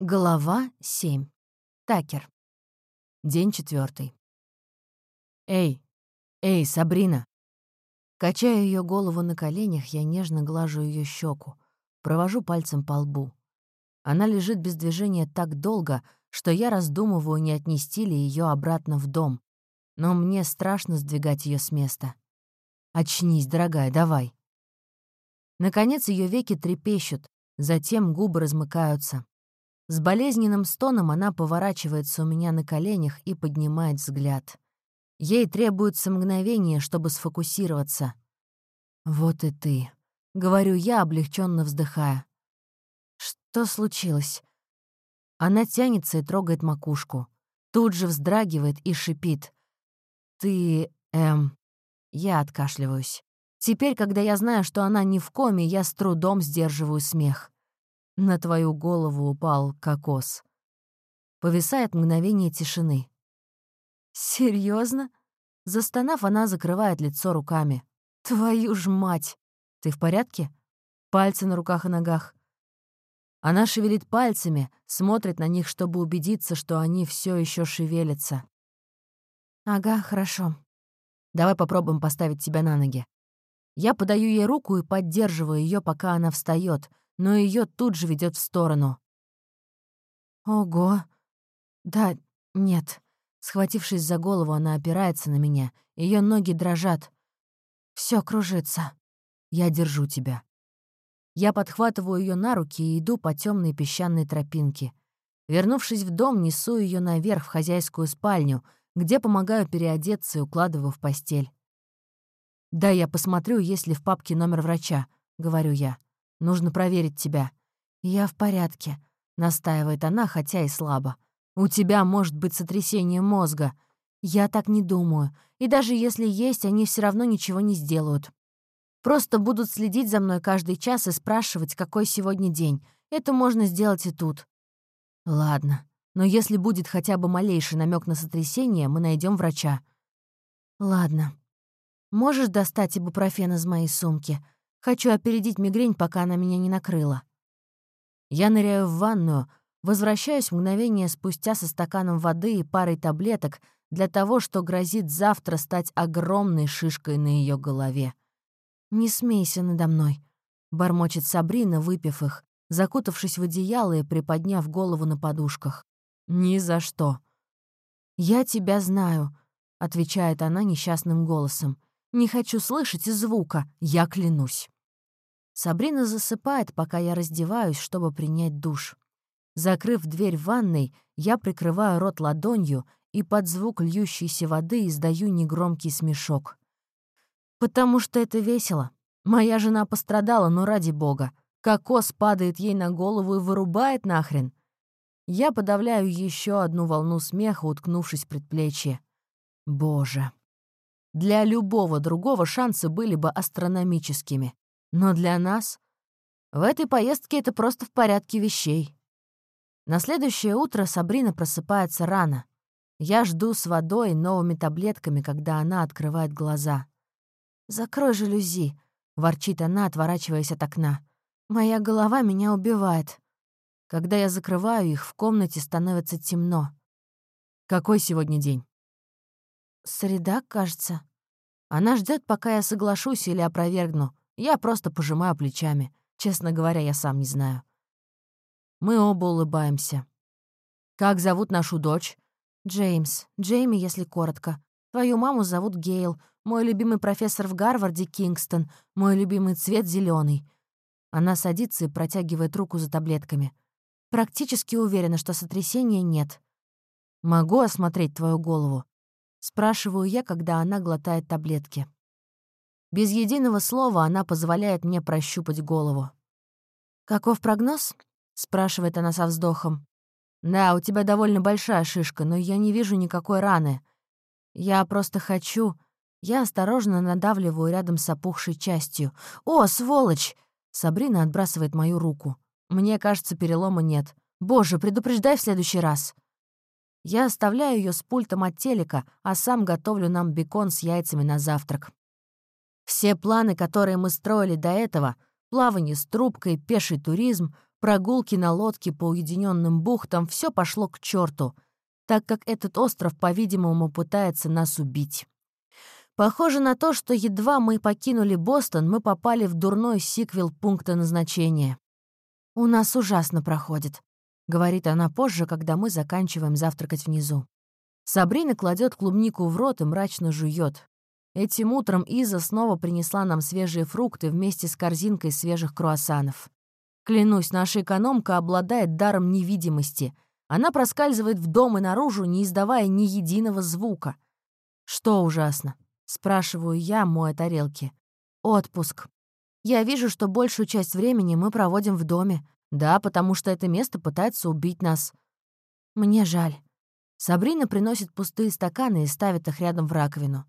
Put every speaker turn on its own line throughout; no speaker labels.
Глава 7. Такер. День четвертый. «Эй! Эй, Сабрина!» Качая ее голову на коленях, я нежно глажу ее щеку, провожу пальцем по лбу. Она лежит без движения так долго, что я раздумываю, не отнести ли ее обратно в дом. Но мне страшно сдвигать ее с места. «Очнись, дорогая, давай!» Наконец ее веки трепещут, затем губы размыкаются. С болезненным стоном она поворачивается у меня на коленях и поднимает взгляд. Ей требуется мгновение, чтобы сфокусироваться. «Вот и ты», — говорю я, облегченно вздыхая. «Что случилось?» Она тянется и трогает макушку. Тут же вздрагивает и шипит. «Ты... эм...» Я откашливаюсь. Теперь, когда я знаю, что она не в коме, я с трудом сдерживаю смех. На твою голову упал кокос. Повисает мгновение тишины. Серьезно? Застонав, она закрывает лицо руками. Твою ж мать! Ты в порядке? Пальцы на руках и ногах. Она шевелит пальцами, смотрит на них, чтобы убедиться, что они все еще шевелятся. Ага, хорошо. Давай попробуем поставить тебя на ноги. Я подаю ей руку и поддерживаю ее, пока она встает, но ее тут же ведет в сторону. «Ого! Да, нет». Схватившись за голову, она опирается на меня. Ее ноги дрожат. Все кружится. Я держу тебя. Я подхватываю ее на руки и иду по темной песчаной тропинке. Вернувшись в дом, несу ее наверх в хозяйскую спальню, где помогаю переодеться и укладываю в постель. «Да, я посмотрю, есть ли в папке номер врача», — говорю я. Нужно проверить тебя». «Я в порядке», — настаивает она, хотя и слабо. «У тебя может быть сотрясение мозга». «Я так не думаю. И даже если есть, они все равно ничего не сделают. Просто будут следить за мной каждый час и спрашивать, какой сегодня день. Это можно сделать и тут». «Ладно. Но если будет хотя бы малейший намек на сотрясение, мы найдем врача». «Ладно. Можешь достать ибупрофен из моей сумки?» Хочу опередить мигрень, пока она меня не накрыла. Я ныряю в ванную, возвращаюсь мгновение спустя со стаканом воды и парой таблеток для того, что грозит завтра стать огромной шишкой на ее голове. «Не смейся надо мной», — бормочет Сабрина, выпив их, закутавшись в одеяло и приподняв голову на подушках. «Ни за что». «Я тебя знаю», — отвечает она несчастным голосом. Не хочу слышать и звука, я клянусь. Сабрина засыпает, пока я раздеваюсь, чтобы принять душ. Закрыв дверь в ванной, я прикрываю рот ладонью и под звук льющейся воды издаю негромкий смешок. Потому что это весело. Моя жена пострадала, но ради бога. Кокос падает ей на голову и вырубает нахрен. Я подавляю еще одну волну смеха, уткнувшись в предплечье. Боже. Для любого другого шансы были бы астрономическими. Но для нас... В этой поездке это просто в порядке вещей. На следующее утро Сабрина просыпается рано. Я жду с водой и новыми таблетками, когда она открывает глаза. «Закрой жалюзи», — ворчит она, отворачиваясь от окна. «Моя голова меня убивает». Когда я закрываю их, в комнате становится темно. «Какой сегодня день?» «Среда, кажется». Она ждет, пока я соглашусь или опровергну. Я просто пожимаю плечами. Честно говоря, я сам не знаю. Мы оба улыбаемся. «Как зовут нашу дочь?» «Джеймс. Джейми, если коротко. Твою маму зовут Гейл. Мой любимый профессор в Гарварде — Кингстон. Мой любимый цвет — зеленый. Она садится и протягивает руку за таблетками. Практически уверена, что сотрясения нет. «Могу осмотреть твою голову?» Спрашиваю я, когда она глотает таблетки. Без единого слова она позволяет мне прощупать голову. «Каков прогноз?» — спрашивает она со вздохом. «Да, у тебя довольно большая шишка, но я не вижу никакой раны. Я просто хочу...» Я осторожно надавливаю рядом с опухшей частью. «О, сволочь!» Сабрина отбрасывает мою руку. «Мне кажется, перелома нет. Боже, предупреждай в следующий раз!» Я оставляю ее с пультом от телека, а сам готовлю нам бекон с яйцами на завтрак. Все планы, которые мы строили до этого — плавание с трубкой, пеший туризм прогулки на лодке по уединенным бухтам — все пошло к черту, так как этот остров, по-видимому, пытается нас убить. Похоже на то, что едва мы покинули Бостон, мы попали в дурной сиквел пункта назначения. «У нас ужасно проходит», — говорит она позже, когда мы заканчиваем завтракать внизу. Сабрина кладет клубнику в рот и мрачно жует. Этим утром Иза снова принесла нам свежие фрукты вместе с корзинкой свежих круассанов. Клянусь, наша экономка обладает даром невидимости. Она проскальзывает в дом и наружу, не издавая ни единого звука. Что ужасно? Спрашиваю я, моя тарелки. Отпуск. Я вижу, что большую часть времени мы проводим в доме. Да, потому что это место пытается убить нас. Мне жаль. Сабрина приносит пустые стаканы и ставит их рядом в раковину.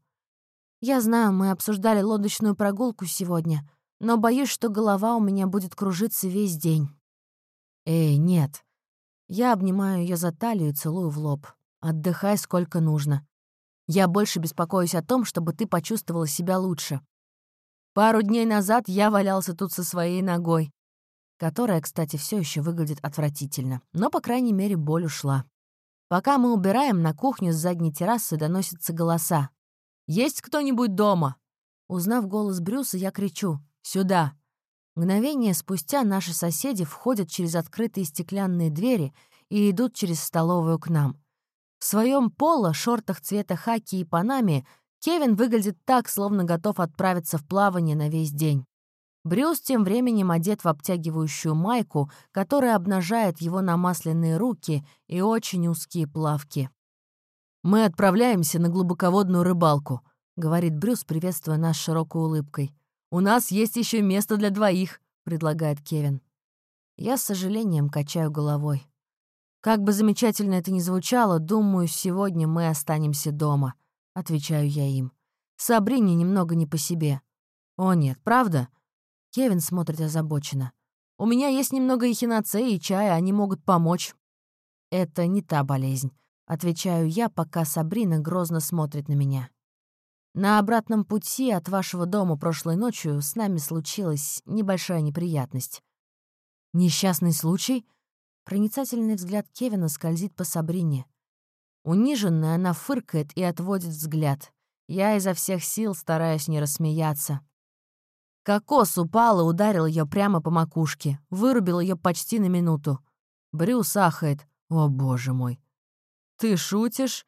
Я знаю, мы обсуждали лодочную прогулку сегодня, но боюсь, что голова у меня будет кружиться весь день. Эй, нет. Я обнимаю ее за талию и целую в лоб. Отдыхай сколько нужно. Я больше беспокоюсь о том, чтобы ты почувствовала себя лучше. Пару дней назад я валялся тут со своей ногой, которая, кстати, все еще выглядит отвратительно, но, по крайней мере, боль ушла. Пока мы убираем, на кухню с задней террасы доносятся голоса. «Есть кто-нибудь дома?» Узнав голос Брюса, я кричу «Сюда!». Мгновение спустя наши соседи входят через открытые стеклянные двери и идут через столовую к нам. В своем поло, шортах цвета хаки и панаме Кевин выглядит так, словно готов отправиться в плавание на весь день. Брюс тем временем одет в обтягивающую майку, которая обнажает его намасленные руки и очень узкие плавки. «Мы отправляемся на глубоководную рыбалку», — говорит Брюс, приветствуя нас широкой улыбкой. «У нас есть еще место для двоих», — предлагает Кевин. Я с сожалением качаю головой. «Как бы замечательно это ни звучало, думаю, сегодня мы останемся дома», — отвечаю я им. «Сабрине немного не по себе». «О нет, правда?» Кевин смотрит озабоченно. «У меня есть немного эхиноцеи и чая, они могут помочь». «Это не та болезнь», — отвечаю я, пока Сабрина грозно смотрит на меня. «На обратном пути от вашего дома прошлой ночью с нами случилась небольшая неприятность». «Несчастный случай?» Проницательный взгляд Кевина скользит по Сабрине. Униженная, она фыркает и отводит взгляд. Я изо всех сил стараюсь не рассмеяться. Кокос упал и ударил ее прямо по макушке, вырубил ее почти на минуту. Брюс ахает. «О, боже мой!» «Ты шутишь?»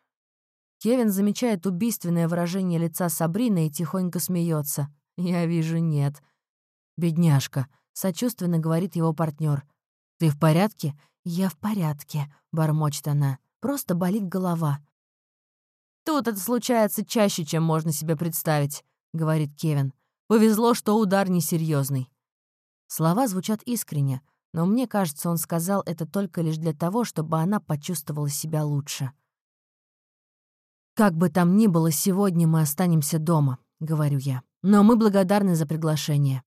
Кевин замечает убийственное выражение лица Сабрины и тихонько смеется. «Я вижу, нет». «Бедняжка», — сочувственно говорит его партнер. «Ты в порядке?» «Я в порядке», — бормочет она. «Просто болит голова». «Тут это случается чаще, чем можно себе представить», — говорит Кевин. «Повезло, что удар несерьезный». Слова звучат искренне, но мне кажется, он сказал это только лишь для того, чтобы она почувствовала себя лучше. «Как бы там ни было, сегодня мы останемся дома», — говорю я. «Но мы благодарны за приглашение».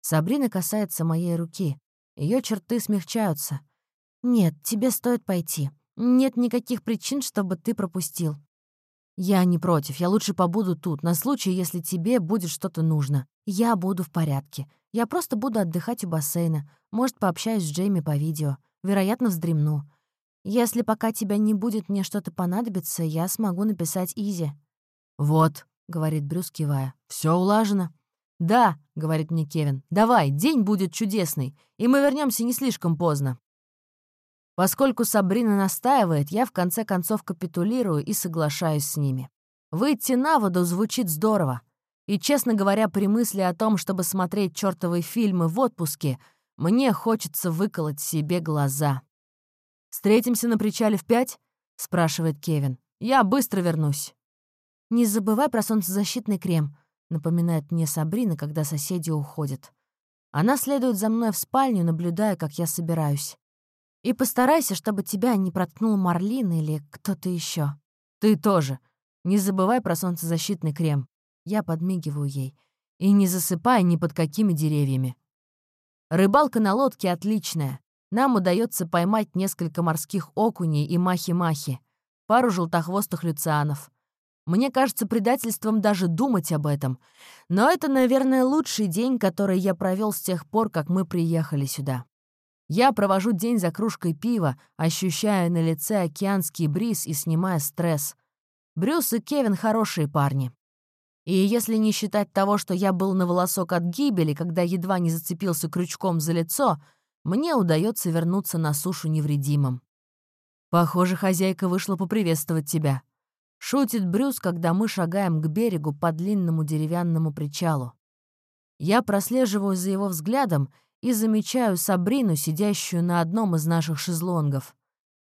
Сабрина касается моей руки. Ее черты смягчаются. «Нет, тебе стоит пойти. Нет никаких причин, чтобы ты пропустил». «Я не против. Я лучше побуду тут, на случай, если тебе будет что-то нужно. Я буду в порядке. Я просто буду отдыхать у бассейна. Может, пообщаюсь с Джейми по видео. Вероятно, вздремну. Если пока тебя не будет, мне что-то понадобится, я смогу написать Изи». «Вот», — говорит Брюс, кивая, — «всё улажено». «Да», — говорит мне Кевин, — «давай, день будет чудесный, и мы вернемся не слишком поздно». Поскольку Сабрина настаивает, я в конце концов капитулирую и соглашаюсь с ними. Выйти на воду звучит здорово. И, честно говоря, при мысли о том, чтобы смотреть чертовые фильмы в отпуске, мне хочется выколоть себе глаза. «Встретимся на причале в пять?» — спрашивает Кевин. «Я быстро вернусь». «Не забывай про солнцезащитный крем», — напоминает мне Сабрина, когда соседи уходят. Она следует за мной в спальню, наблюдая, как я собираюсь. И постарайся, чтобы тебя не проткнул Марлин или кто-то еще. Ты тоже. Не забывай про солнцезащитный крем. Я подмигиваю ей. И не засыпай ни под какими деревьями. Рыбалка на лодке отличная. Нам удается поймать несколько морских окуней и махи-махи, пару желтохвостых люцианов. Мне кажется предательством даже думать об этом. Но это, наверное, лучший день, который я провел с тех пор, как мы приехали сюда. Я провожу день за кружкой пива, ощущая на лице океанский бриз и снимая стресс. Брюс и Кевин — хорошие парни. И если не считать того, что я был на волосок от гибели, когда едва не зацепился крючком за лицо, мне удается вернуться на сушу невредимым. «Похоже, хозяйка вышла поприветствовать тебя», — шутит Брюс, когда мы шагаем к берегу по длинному деревянному причалу. Я прослеживаю за его взглядом и замечаю Сабрину, сидящую на одном из наших шезлонгов.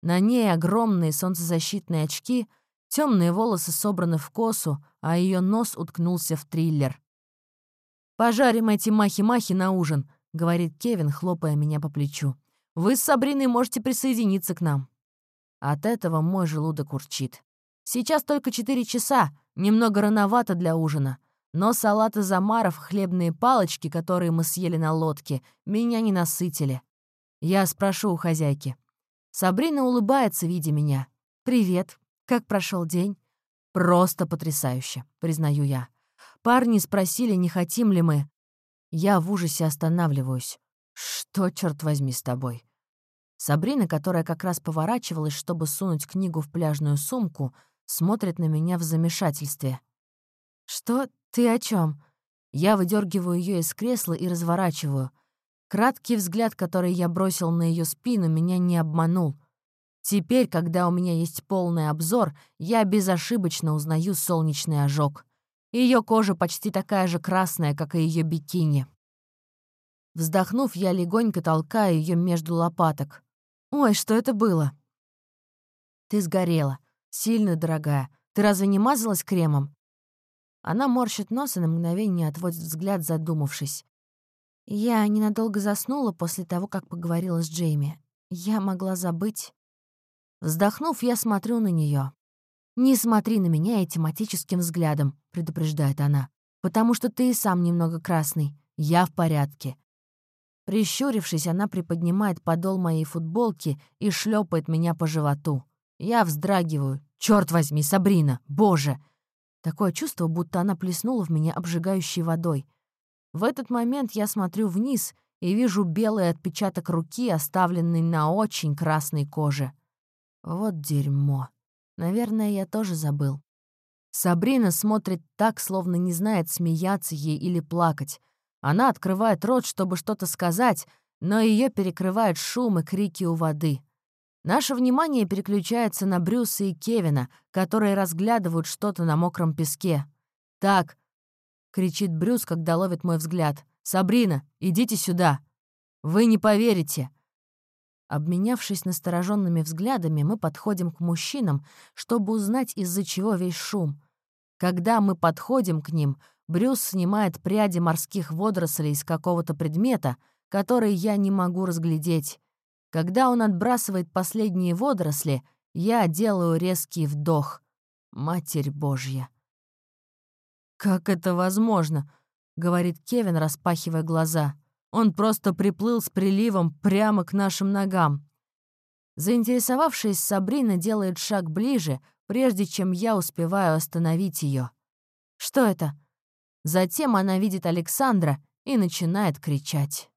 На ней огромные солнцезащитные очки, темные волосы собраны в косу, а ее нос уткнулся в триллер. «Пожарим эти махи-махи на ужин», — говорит Кевин, хлопая меня по плечу. «Вы с Сабриной можете присоединиться к нам». От этого мой желудок урчит. Сейчас только четыре часа, немного рановато для ужина. Но салат из омаров, хлебные палочки, которые мы съели на лодке, меня не насытили. Я спрошу у хозяйки. Сабрина улыбается, видя меня. «Привет. Как прошел день?» «Просто потрясающе», — признаю я. Парни спросили, не хотим ли мы. Я в ужасе останавливаюсь. «Что, черт возьми, с тобой?» Сабрина, которая как раз поворачивалась, чтобы сунуть книгу в пляжную сумку, смотрит на меня в замешательстве. «Что? Ты о чем? Я выдергиваю ее из кресла и разворачиваю. Краткий взгляд, который я бросил на ее спину, меня не обманул. Теперь, когда у меня есть полный обзор, я безошибочно узнаю солнечный ожог. Ее кожа почти такая же красная, как и ее бикини. Вздохнув, я легонько толкаю ее между лопаток. «Ой, что это было?» «Ты сгорела. Сильно, дорогая. Ты разве не мазалась кремом?» Она морщит нос и на мгновение отводит взгляд, задумавшись. Я ненадолго заснула после того, как поговорила с Джейми. Я могла забыть. Вздохнув, я смотрю на нее. «Не смотри на меня этиматическим взглядом», — предупреждает она, «потому что ты и сам немного красный. Я в порядке. Прищурившись, она приподнимает подол моей футболки и шлепает меня по животу. Я вздрагиваю. Черт возьми, Сабрина! Боже! Такое чувство, будто она плеснула в меня обжигающей водой. В этот момент я смотрю вниз и вижу белый отпечаток руки, оставленный на очень красной коже. Вот дерьмо. Наверное, я тоже забыл. Сабрина смотрит так, словно не знает, смеяться ей или плакать. Она открывает рот, чтобы что-то сказать, но ее перекрывает шум и крики у воды. Наше внимание переключается на Брюса и Кевина, которые разглядывают что-то на мокром песке. «Так!» — кричит Брюс, когда ловит мой взгляд. «Сабрина, идите сюда! Вы не поверите!» Обменявшись настороженными взглядами, мы подходим к мужчинам, чтобы узнать, из-за чего весь шум. Когда мы подходим к ним, Брюс снимает пряди морских водорослей из какого-то предмета, который я не могу разглядеть. Когда он отбрасывает последние водоросли, я делаю резкий вдох. Матерь Божья. «Как это возможно?» — говорит Кевин, распахивая глаза. «Он просто приплыл с приливом прямо к нашим ногам». Заинтересовавшись, Сабрина делает шаг ближе, прежде чем я успеваю остановить ее. «Что это?» Затем она видит Александра и начинает кричать.